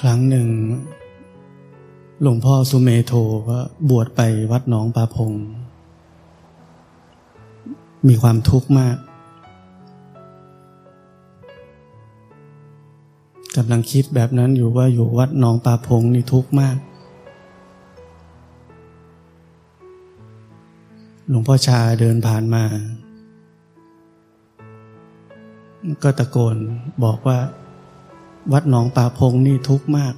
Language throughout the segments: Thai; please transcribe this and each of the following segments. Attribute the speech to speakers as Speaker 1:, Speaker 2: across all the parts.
Speaker 1: ครั้งหนึ่ง หลวงพ่อสุเมโทก็บวชไปวัดหนองปาพง มีความทุกข์มากกำลังคิดแบบนั้นอยู่ว่าอยู่วัดหนองปาพงนี่ทุกข์มาก หลวงพ่อชาเดินผ่านมา ก็ตะโกนบอกว่า วัดหนองป่าพงนี่ทุกข์มาก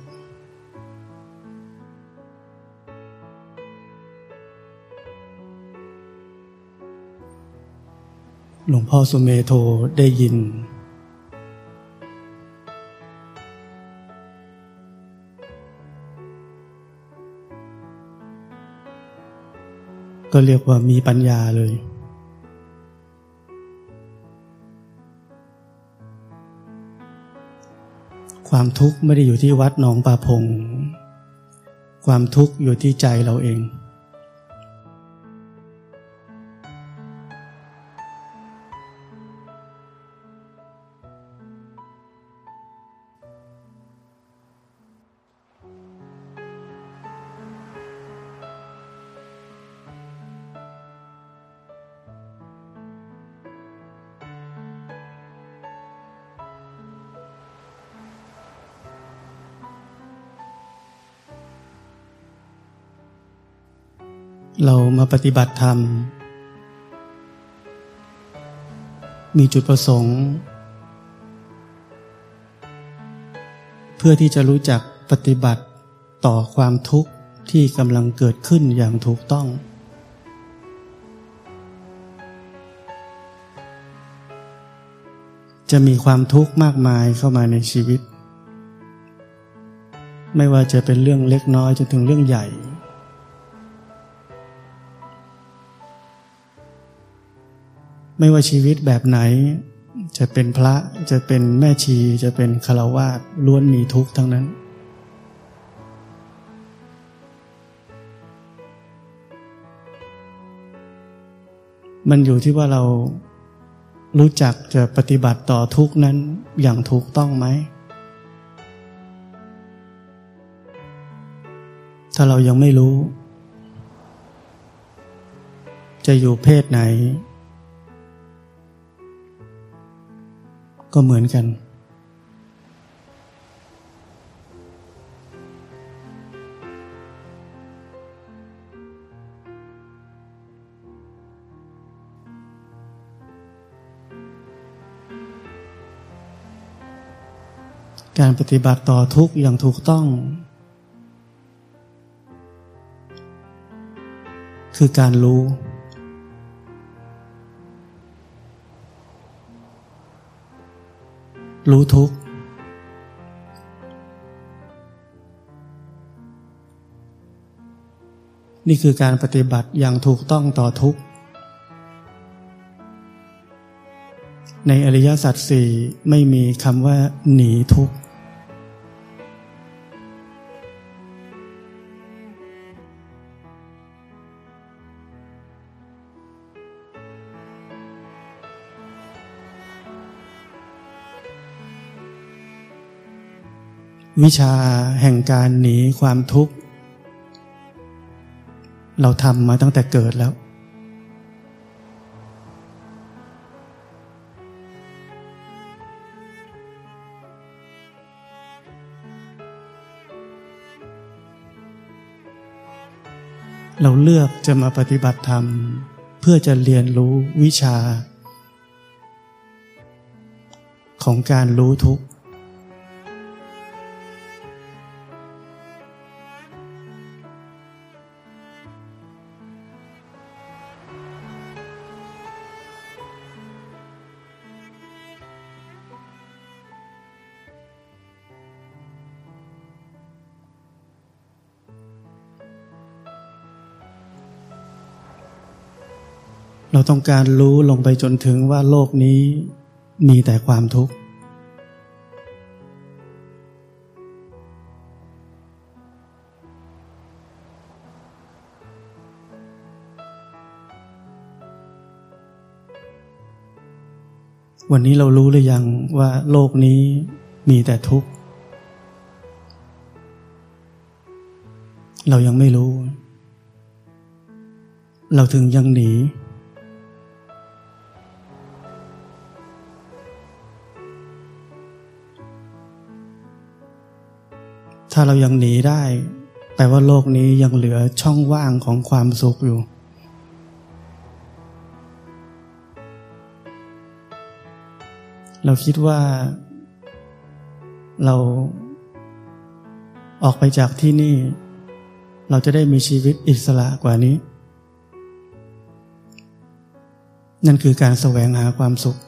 Speaker 1: หลวงพ่อสุเมโทได้ยิน ก็เรียกว่ามีปัญญาเลย ความทุกข์ไม่ได้อยู่ที่วัดหนองปาพง ความทุกข์อยู่ที่ใจเราเอง เรามาปฏิบัติธรรม มีจุดประสงค์ เพื่อที่จะรู้จักปฏิบัติต่อความทุกข์ที่กำลังเกิดขึ้นอย่างถูกต้อง จะมีความทุกข์มากมายเข้ามาในชีวิต ไม่ว่าจะเป็นเรื่องเล็กน้อยจนถึงเรื่องใหญ่ ไม่ว่าชีวิตแบบไหน จะเป็นพระจะเป็นแม่ชี จะเป็นคารวาสล้วนมีทุกข์ทั้งนั้น มันอยู่ที่ว่าเรารู้จักจะปฏิบัติต่อทุกนั้นอย่างถูกต้องไหม ถ้าเรายังไม่รู้ จะอยู่เพศไหน ก็เหมือนกัน การปฏิบัติต่อทุกอย่างถูกต้อง คือการรู้ รู้ทุกนี่คือการปฏิบัติอย่างถูกต้องต่อทุกในอริยสัจสี่ไม่มีคำว่าหนีทุกข์ วิชาแห่งการหนีความทุกข์ เราทำมาตั้งแต่เกิดแล้ว เราเลือกจะมาปฏิบัติธรรม เพื่อจะเรียนรู้วิชา ของการรู้ทุกข์ เราต้องการรู้ลงไปจนถึงว่าโลกนี้มีแต่ความทุกข์ วันนี้เรารู้หรือยังว่าโลกนี้มีแต่ทุกข์ เรายังไม่รู้ เราถึงยังหนี ถ้าเรายังหนีได้แปลว่าโลกนี้ยังเหลือช่องว่างของความสุขอยู่เราคิดว่าเราออกไปจากที่นี่ เราจะได้มีชีวิตอิสระกว่านี้ นั่นคือการแสวงหาความสุข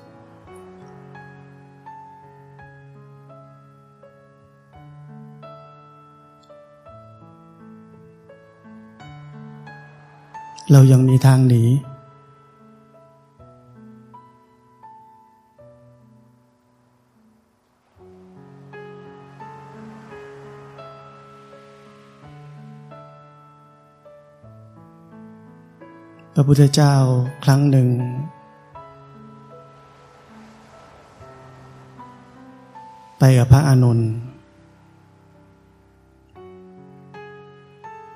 Speaker 1: เรายังมีทางหนี พระพุทธเจ้าครั้งหนึ่ง ไปกับพระอานนท์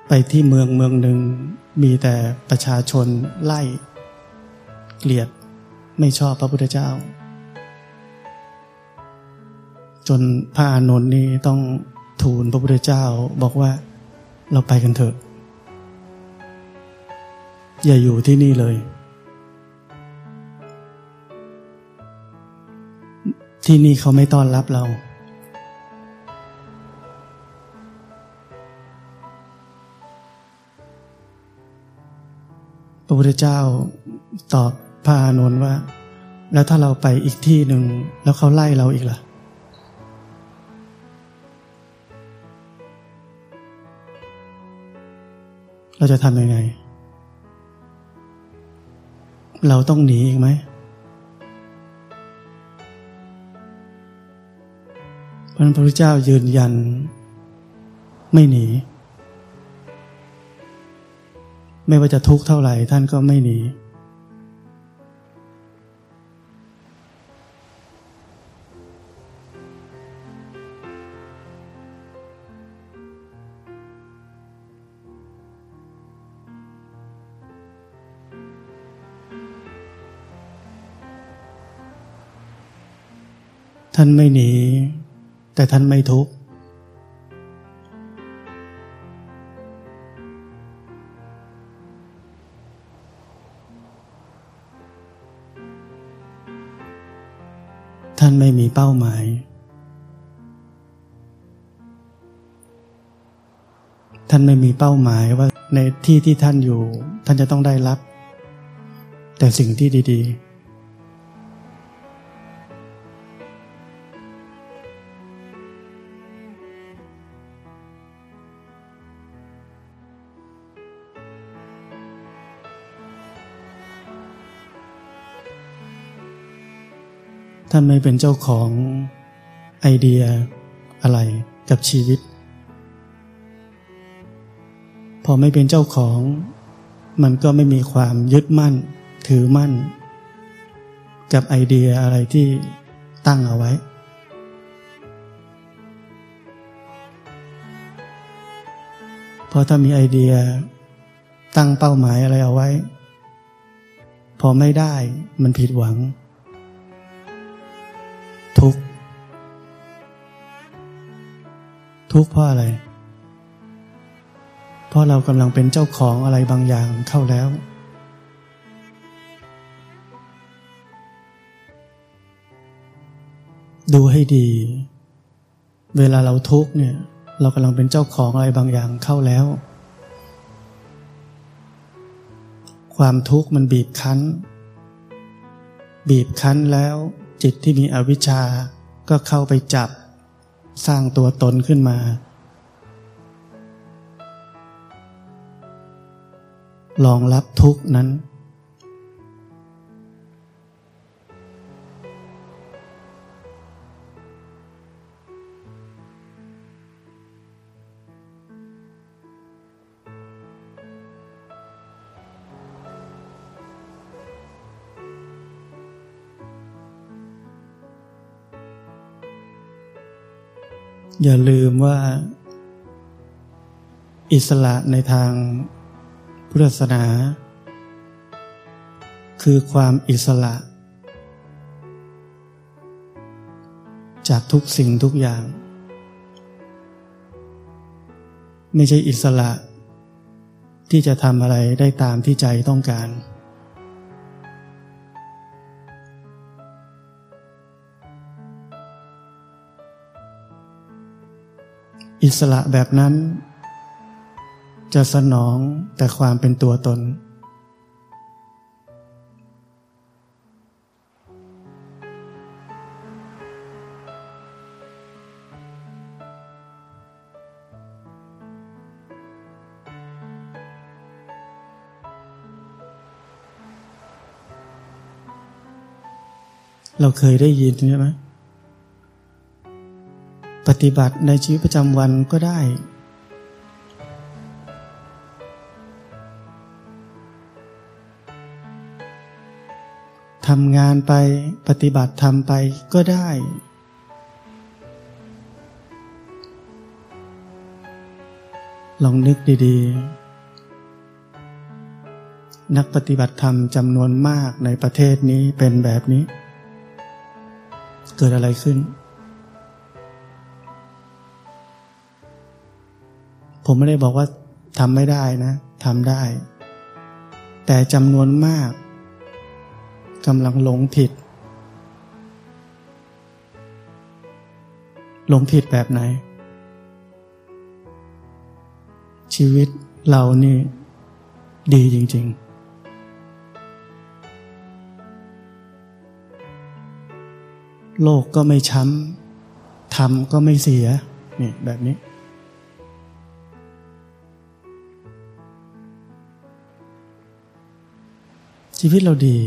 Speaker 1: ไปที่เมืองเมืองหนึ่ง มีแต่ประชาชนไล่ เกลียดไม่ชอบพระพุทธเจ้า จนพระอานนท์นี่ต้องทูลพระพุทธเจ้าบอกว่าเราไปกันเถอะ อย่าอยู่ที่นี่เลย ที่นี่เขาไม่ต้อนรับเรา พระพุทธเจ้าตอบพระอานนท์ว่า แล้วถ้าเราไปอีกที่หนึ่งแล้วเขาไล่เราอีกล่ะเราจะทำยังไง เราต้องหนีอีกไหม พระพุทธเจ้ายืนยัน ไม่หนี ไม่ว่าจะทุกข์เท่าไหร่ท่านก็ไม่หนีท่านไม่หนี แต่ท่านไม่ทุกข์ เป้าหมาย ท่านไม่มีเป้าหมายว่าในที่ที่ท่านอยู่ ท่านจะต้องได้รับ แต่สิ่งที่ดี ๆ ท่านไม่เป็นเจ้าของไอเดียอะไรกับชีวิต พอไม่เป็นเจ้าของ มันก็ไม่มีความยึดมั่น ถือมั่น กับไอเดียอะไรที่ตั้งเอาไว้พอถ้ามีไอเดียตั้งเป้าหมายอะไรเอาไว้ พอไม่ได้มันผิดหวัง ทุกข์เพราะอะไร เพราะเรากำลังเป็นเจ้าของอะไรบางอย่างเข้าแล้ว ดูให้ดี เวลาเราทุกข์เนี่ย เรากำลังเป็นเจ้าของอะไรบางอย่างเข้าแล้ว ความทุกข์มันบีบคั้น บีบคั้นแล้ว จิตที่มีอวิชชาก็เข้าไปจับ สร้างตัวตนขึ้นมา ลองรับทุกนั้น อย่าลืมว่า อิสระในทางพุทธศาสนา คือความอิสระ จากทุกสิ่งทุกอย่าง ไม่ใช่อิสระที่จะทำอะไรได้ตามที่ใจต้องการ อิสระแบบนั้น จะสนองแต่ความเป็นตัวตน เราเคยได้ยินใช่ไหม ปฏิบัติในชีวิตประจำวันก็ได้ ทำงานไปปฏิบัติทำไปก็ได้ ลองนึกดีๆ นักปฏิบัติธรรมจำนวนมากในประเทศนี้เป็นแบบนี้ เกิดอะไรขึ้น ผมไม่ได้บอกว่าทำไม่ได้นะทำได้ แต่จำนวนมากกำลังหลงผิด หลงผิดแบบไหน ชีวิตเรานี่ดีจริง ๆ โลกก็ไม่ช้ำทำก็ไม่เสียนี่แบบนี้ ชีวิตเราดี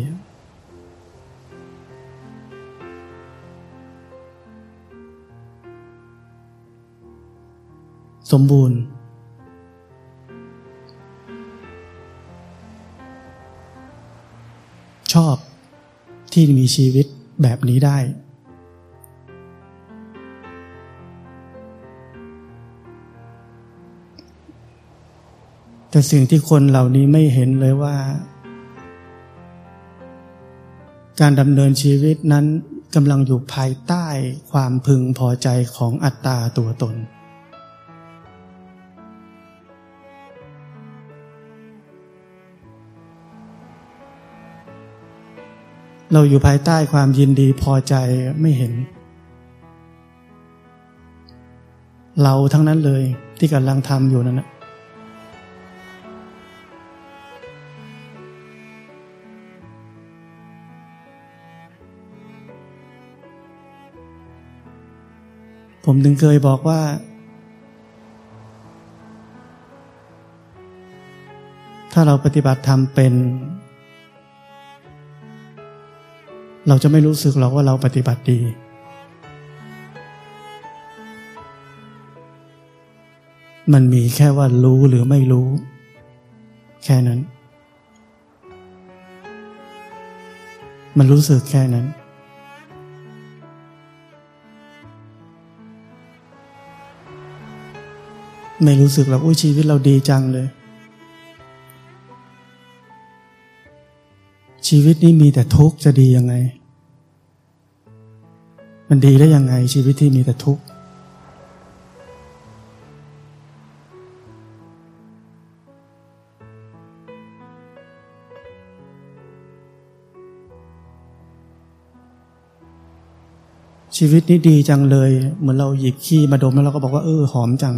Speaker 1: สมบูรณ์ชอบที่มีชีวิตแบบนี้ได้ แต่สิ่งที่คนเหล่านี้ไม่เห็นเลยว่า การดำเนินชีวิตนั้นกำลังอยู่ภายใต้ความพึงพอใจของอัตตาตัวตน เราอยู่ภายใต้ความยินดีพอใจไม่เห็น เราทั้งนั้นเลยที่กำลังทำอยู่นั่นนะ ผมถึงเคยบอกว่า ถ้าเราปฏิบัติธรรมเป็น เราจะไม่รู้สึกหรอกว่าเราปฏิบัติดี มันมีแค่ว่ารู้หรือไม่รู้ แค่นั้น มันรู้สึกแค่นั้น ไม่รู้สึกหรอกอุ้ยชีวิตเราดีจังเลย ชีวิตนี้มีแต่ทุกข์จะดียังไง มันดีได้ยังไง ชีวิตที่มีแต่ทุกข์ชีวิตนี้ดีจังเลย เหมือนเราหยิบขี้มาดมแล้วเราก็บอกว่าเออหอมจัง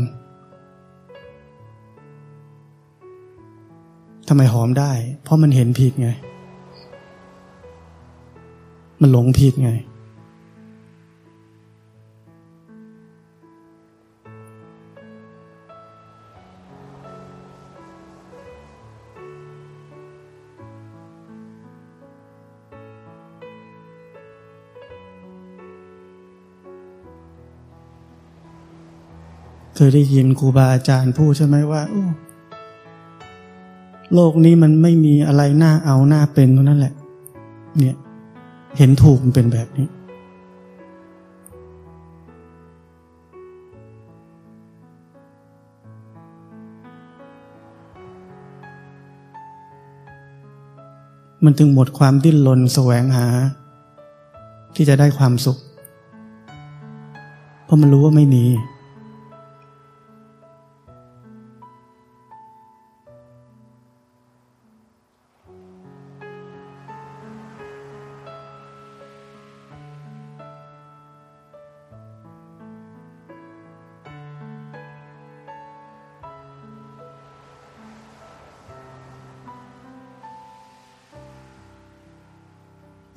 Speaker 1: ทำไมหอมได้ เพราะมันเห็นผิดไง มันหลงผิดไง เคยได้ยินครูบาอาจารย์พูดใช่ไหมว่า โลกนี้มันไม่มีอะไรน่าเอาน่าเป็นตรงนั้นแหละ เนี่ย เห็นถูกมันเป็นแบบนี้ มันถึงหมดความดิ้นรนแสวงหา ที่จะได้ความสุข เพราะมันรู้ว่าไม่มี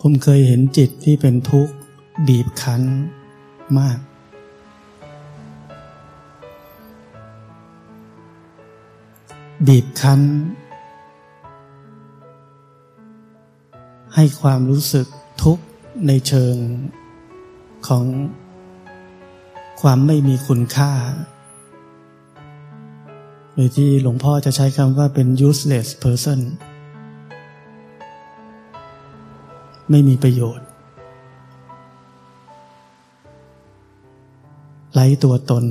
Speaker 1: ผมเคยเห็นจิตที่เป็นทุกข์บีบคั้นมาก บีบคั้น ให้ความรู้สึกทุกข์ในเชิงของความไม่มีคุณค่าโดยที่หลวงพ่อจะใช้คำว่าเป็น useless person ไม่มีประโยชน์ ไร้ตัวตน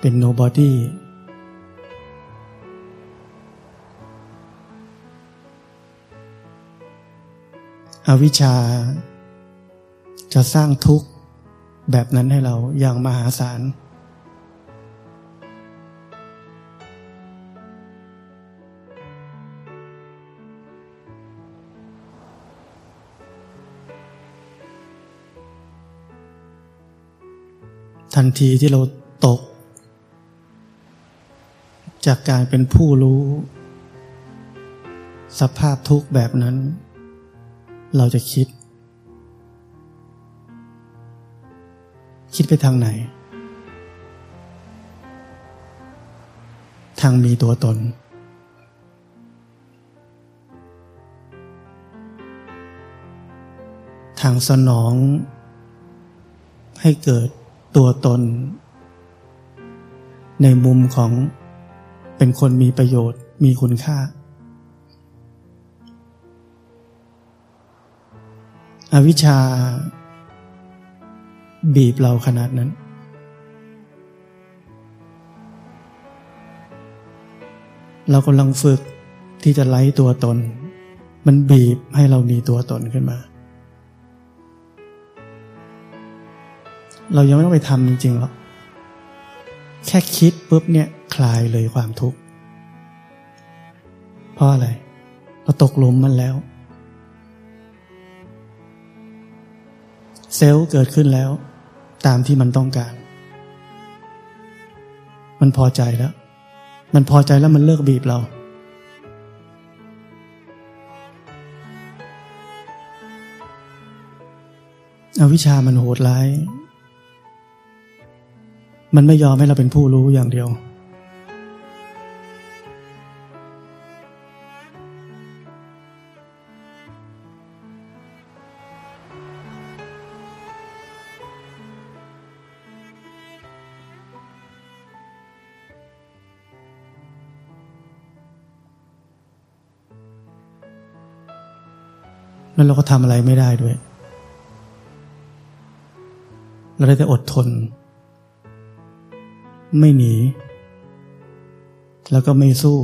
Speaker 1: เป็น nobody อวิชชา จะสร้างทุกข์แบบนั้นให้เราอย่างมหาศาล ทันทีที่เราตก จากการเป็นผู้รู้ สภาพทุกข์แบบนั้น เราจะคิด คิดไปทางไหน ทางมีตัวตน ทางสนองให้เกิด ตัวตน ในมุมของเป็นคนมีประโยชน์มีคุณค่า อาวิชชา บีบเราขนาดนั้นเรากำลังฝึกที่จะไล่ตัวตน มันบีบให้เรามีตัวตนขึ้นมา เรายังไม่ต้องไปทำจริงๆหรอกแค่คิดปุ๊บเนี่ยคลายเลยความทุกข์เพราะอะไร เราตกหลุมมันแล้ว เซลล์เกิดขึ้นแล้ว ตามที่มันต้องการ มันพอใจแล้ว มันพอใจแล้วมันเลิกบีบเรา อาวิชามันโหดร้าย มันไม่ยอมให้เราเป็นผู้รู้อย่างเดียว แล้วเราก็ทำอะไรไม่ได้ด้วย เราได้แต่อดทน ไม่หนี แล้วก็ไม่สู้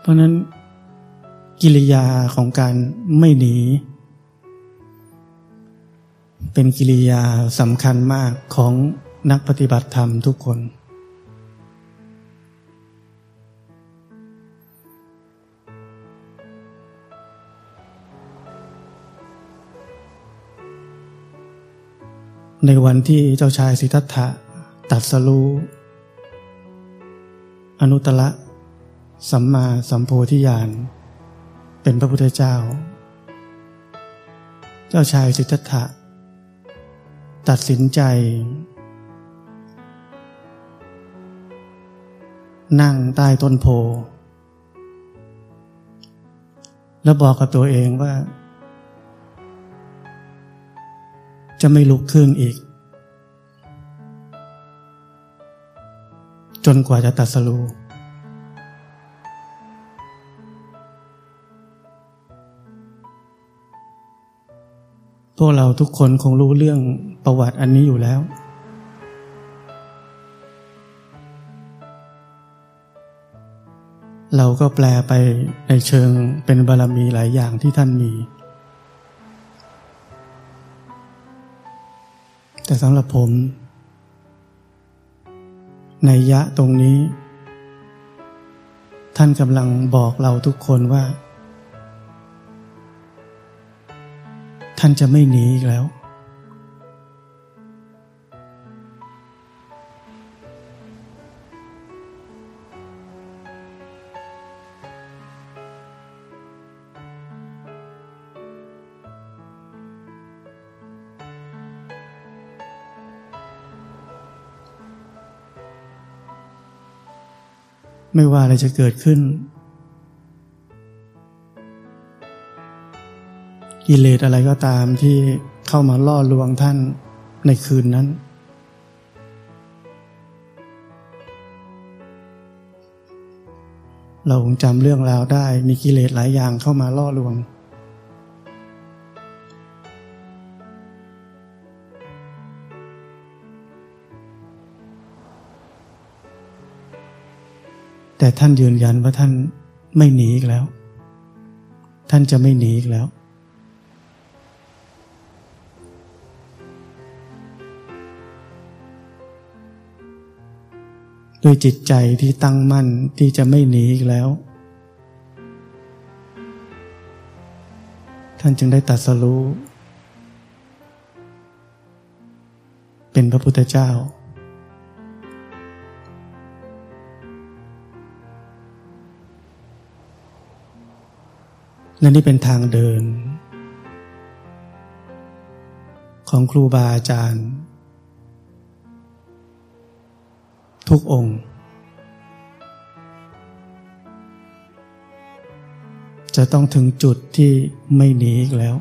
Speaker 1: เพราะนั้นกิริยาของการไม่หนี เป็นกิริยาสำคัญมากของนักปฏิบัติธรรมทุกคน ในวันที่เจ้าชายสิทธัตถะตัดสรู้อนุตตะสัมมาสัมโพธิญาณเป็นพระพุทธเจ้า เจ้าชายสิทธัตถะตัดสินใจ นั่งใต้ต้นโพแล้วบอกกับตัวเองว่า จะไม่ลุกขึ้นอีก จนกว่าจะตัดสู้พวกเราทุกคนคงรู้เรื่องประวัติอันนี้อยู่แล้ว เราก็แปลไปในเชิงเป็นบารรมีหลายอย่างที่ท่านมี แต่สำหรับผม ในยะตรงนี้ ท่านกำลังบอกเราทุกคนว่า ท่านจะไม่หนีอีกแล้ว ไม่ว่าอะไรจะเกิดขึ้น กิเลสอะไรก็ตามที่เข้ามาล่อลวงท่านในคืนนั้น เราคงจำเรื่องราวได้มีกิเลสหลายอย่างเข้ามาล่อลวง แต่ท่านยืนยันว่าท่านไม่หนีอีกแล้ว ท่านจะไม่หนีอีกแล้ว ด้วยจิตใจที่ตั้งมั่นที่จะไม่หนีอีกแล้ว ท่านจึงได้ตัดสรู้เป็นพระพุทธเจ้า และนี่เป็นทางเดิน ของครูบาอาจารย์ ทุกองค์ จะต้องถึงจุดที่ไม่หนีอีกแล้ว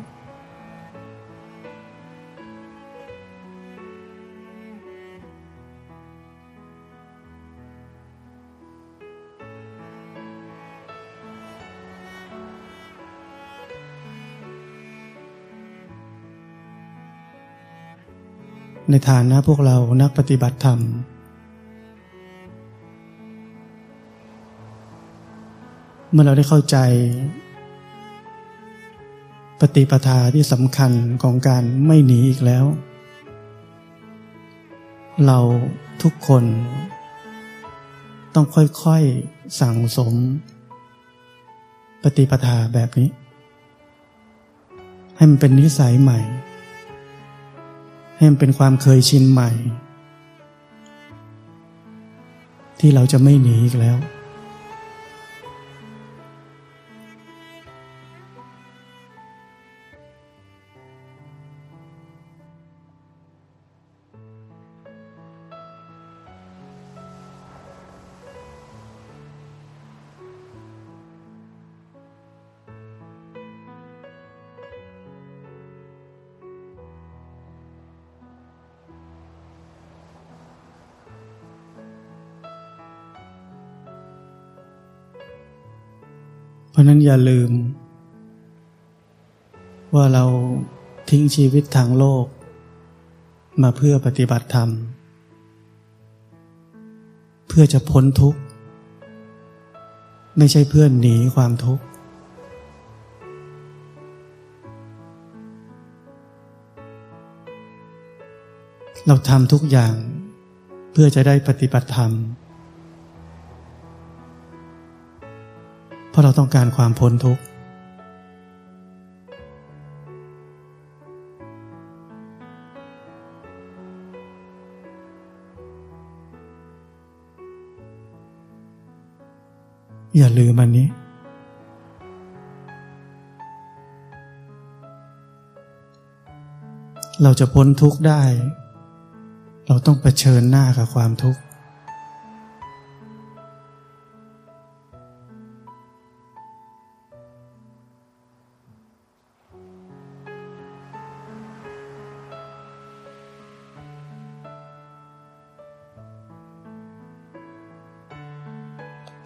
Speaker 1: ในฐานะพวกเรานักปฏิบัติธรรม เมื่อเราได้เข้าใจ ปฏิปทาที่สำคัญของการไม่หนีอีกแล้ว เราทุกคน ต้องค่อยๆสั่งสม ปฏิปทาแบบนี้ ให้มันเป็นนิสัยใหม่ ให้มันเป็นความเคยชินใหม่ ที่เราจะไม่หนีอีกแล้ว ราะนั้นอย่าลืม ว่าเราทิ้งชีวิตทางโลก มาเพื่อปฏิบัติธรรม เพื่อจะพ้นทุกข์ ไม่ใช่เพื่อนหนีความทุกข์ เราทำทุกอย่างเพื่อจะได้ปฏิบัติธรรม ราะเราต้องการความพ้นทุกข์ อย่าลืมอันนี้ เราจะพ้นทุกข์ได้ เราต้องเผชิญหน้ากับความทุกข์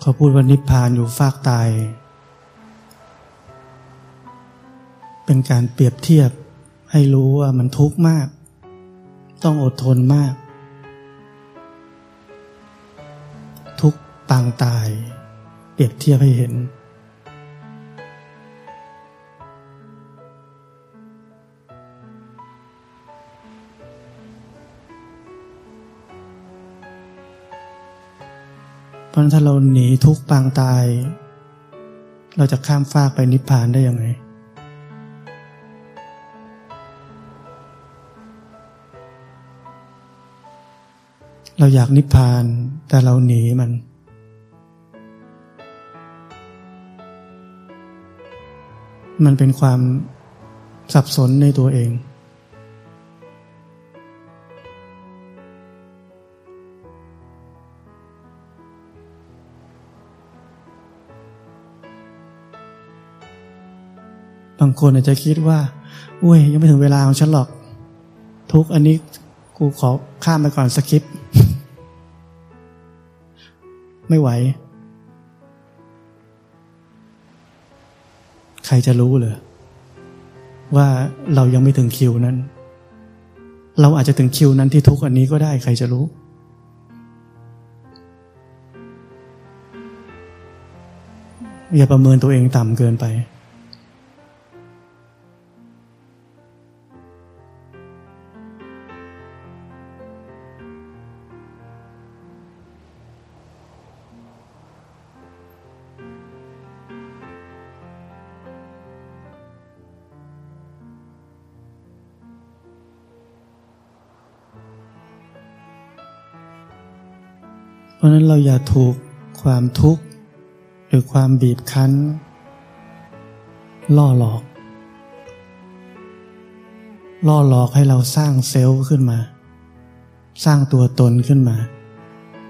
Speaker 1: เขาพูดว่านิพพานอยู่ฟากตาย เป็นการเปรียบเทียบให้รู้ว่ามันทุกข์มาก ต้องอดทนมาก ทุกปางตาย เปรียบเทียบให้เห็น เพราะถ้าเราหนีทุกปางตาย เราจะข้ามฟากไปนิพพานได้ยังไงเราอยากนิพพานแต่เราหนีมัน มันเป็นความสับสนในตัวเอง บางคนอาจจะคิดว่าอุ้ยยังไม่ถึงเวลาของฉันหรอก ทุกอันนี้กูขอข้ามไปก่อนสคริป ไม่ไหว ใครจะรู้เลยว่าเรายังไม่ถึงคิวนั้น เราอาจจะถึงคิวนั้นที่ทุกอันนี้ก็ได้ใครจะรู้ อย่าประเมินตัวเองต่ำเกินไป ราะนั้นเราอย่าถูกความทุกข์ หรือความบีบคั้น ล่อหลอก ล่อหลอกให้เราสร้างเซลล์ขึ้นมา สร้างตัวตนขึ้นมา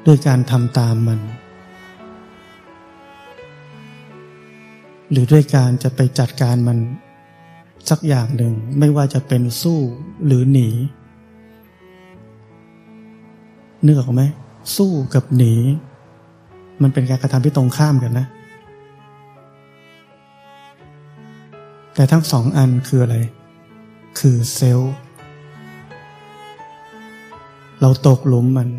Speaker 1: ด้วยการทำตามมัน หรือด้วยการจะไปจัดการมันสักอย่างหนึ่งไม่ว่าจะเป็นสู้หรือหนีนึกออกไหม สู้กับหนี มันเป็นการกระทำที่ตรงข้ามกันนะ แต่ทั้งสองอันคืออะไร คือเซลล์ เราตกหลุมมัน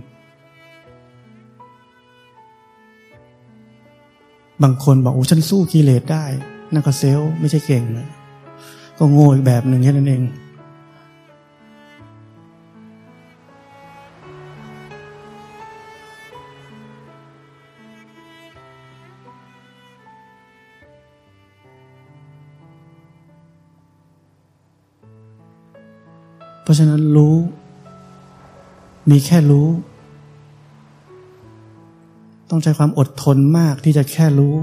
Speaker 1: บางคนบอกโอ้ฉันสู้กิเลสได้นั่นก็เซลล์ไม่ใช่เก่งนะก็โง่อีกแบบหนึ่งแค่นั้นเอง ราะฉะนั้นรู้ มีแค่รู้ ต้องใช้ความอดทนมากที่จะแค่รู้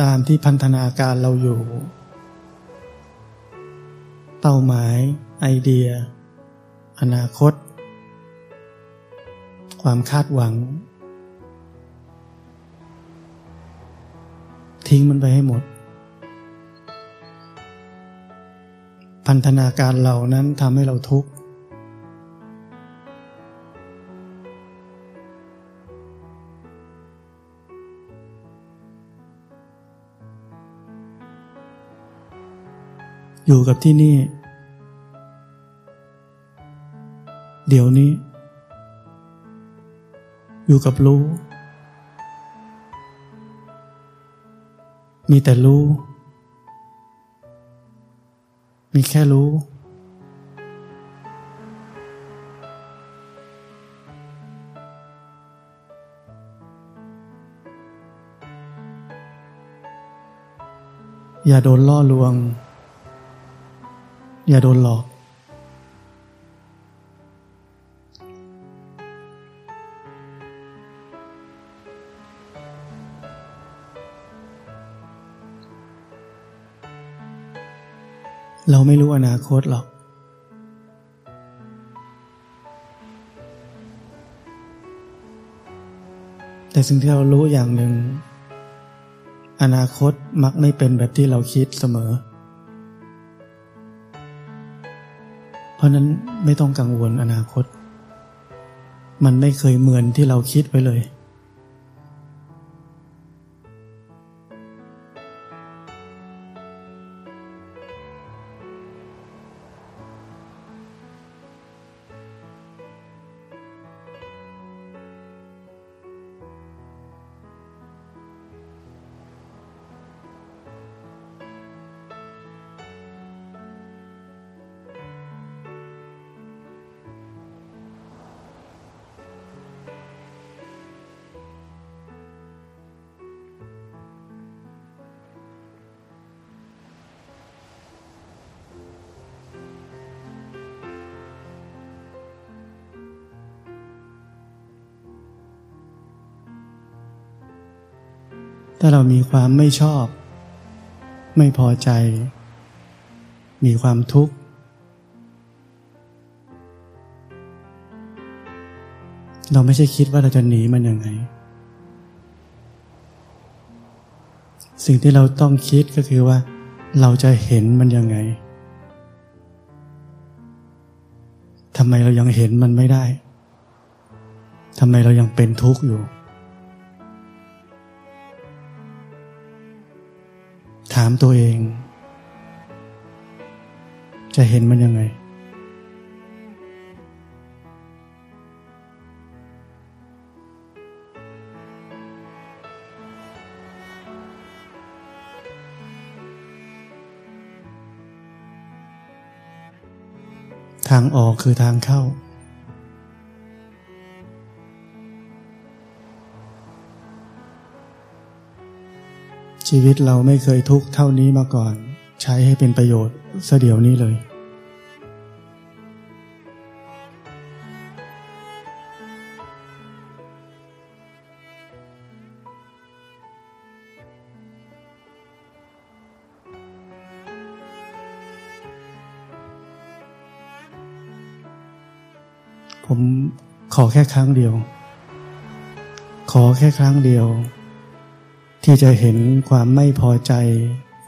Speaker 1: ตามที่พันธนาการเราอยู่ เป้าหมาย ไอเดีย อนาคต ความคาดหวัง ทิ้งมันไปให้หมด พันธนาการเหล่านั้นทำให้เราทุกข์ อยู่กับที่นี่ เดี๋ยวนี้ อยู่กับรู้ มีแต่รู้ มีแค่รู้อย่าโดนล่อลวง อย่าโดนหลอก เราไม่รู้อนาคตหรอกแต่สิ่งที่เรารู้อย่างหนึ่ง อนาคตมักไม่เป็นแบบที่เราคิดเสมอ เพราะนั้นไม่ต้องกังวลอนาคต มันไม่เคยเหมือนที่เราคิดไว้เลย ความไม่ชอบ ไม่พอใจ มีความทุกข์ เราไม่ใช่คิดว่าเราจะหนีมันยังไง สิ่งที่เราต้องคิดก็คือว่า เราจะเห็นมันยังไงทำไมเรายังเห็นมันไม่ได้ทำไมเรายังเป็นทุกข์อยู่ ถามตัวเอง จะเห็นมันยังไง ทางออกคือทางเข้า ชีวิตเราไม่เคยทุกข์เท่านี้มาก่อน ใช้ให้เป็นประโยชน์เสเดี๋ยวนี้เลยผมขอแค่ครั้งเดียว ขอแค่ครั้งเดียว ที่จะเห็นความไม่พอใจ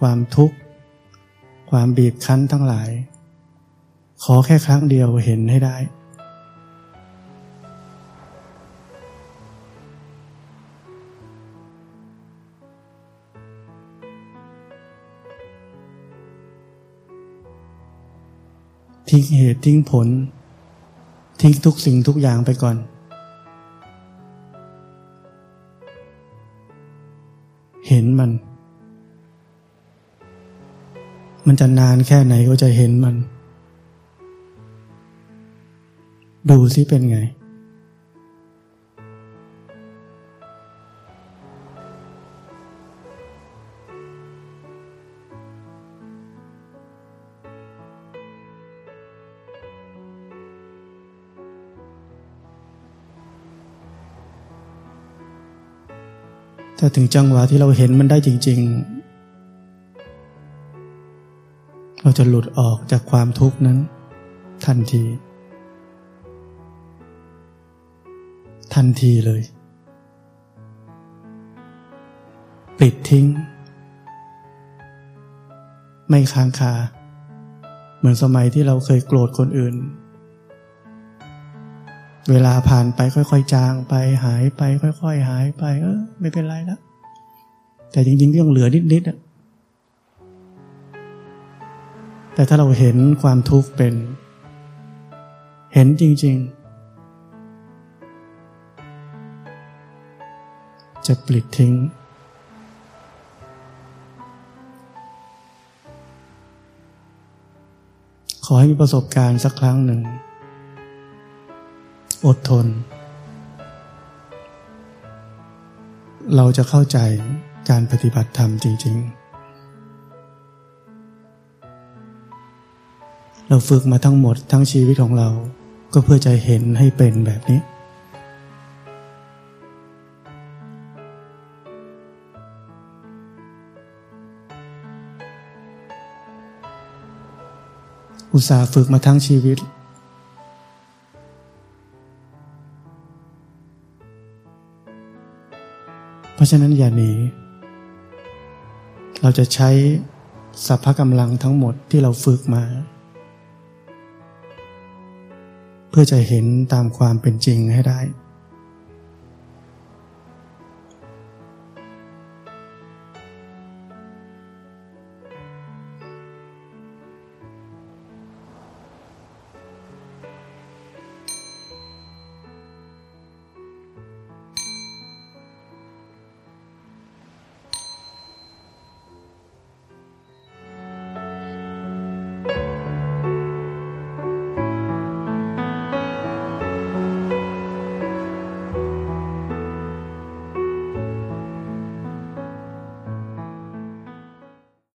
Speaker 1: ความทุกข์ ความบีบคั้นทั้งหลาย ขอแค่ครั้งเดียวเห็นให้ได้ทิ้งเหตุทิ้งผล ทิ้งทุกสิ่งทุกอย่างไปก่อน มัน มันจะนานแค่ไหนก็จะเห็นมัน ดูซิเป็นไงาถึงจังหวะที่เราเห็นมันได้จริง ๆ เราจะหลุดออกจากความทุกข์นั้น ทันที ทันทีเลย ปิดทิ้ง ไม่ค้างคา เหมือนสมัยที่เราเคยโกรธคนอื่น เวลาผ่านไปค่อยๆ จางไปหายไป ค่อยๆ หายไป เออไม่เป็นไรแล้วแต่จริงๆก็ยังเหลือนิดๆแต่ถ้าเราเห็นความทุกข์เป็น เห็นจริง ๆ จะปลิดทิ้ง ขอให้มีประสบการณ์สักครั้งหนึ่ง อดทน เราจะเข้าใจการปฏิบัติธรรมจริง ๆ เราฝึกมาทั้งหมดทั้งชีวิตของเราก็เพื่อจะเห็นให้เป็นแบบนี้ อุตส่าห์ฝึกมาทั้งชีวิต ราะฉะนั้นอย่าหนี เราจะใช้สัพพะกำลังทั้งหมดที่เราฝึกมา เพื่อจะเห็นตามความเป็นจริงให้ได้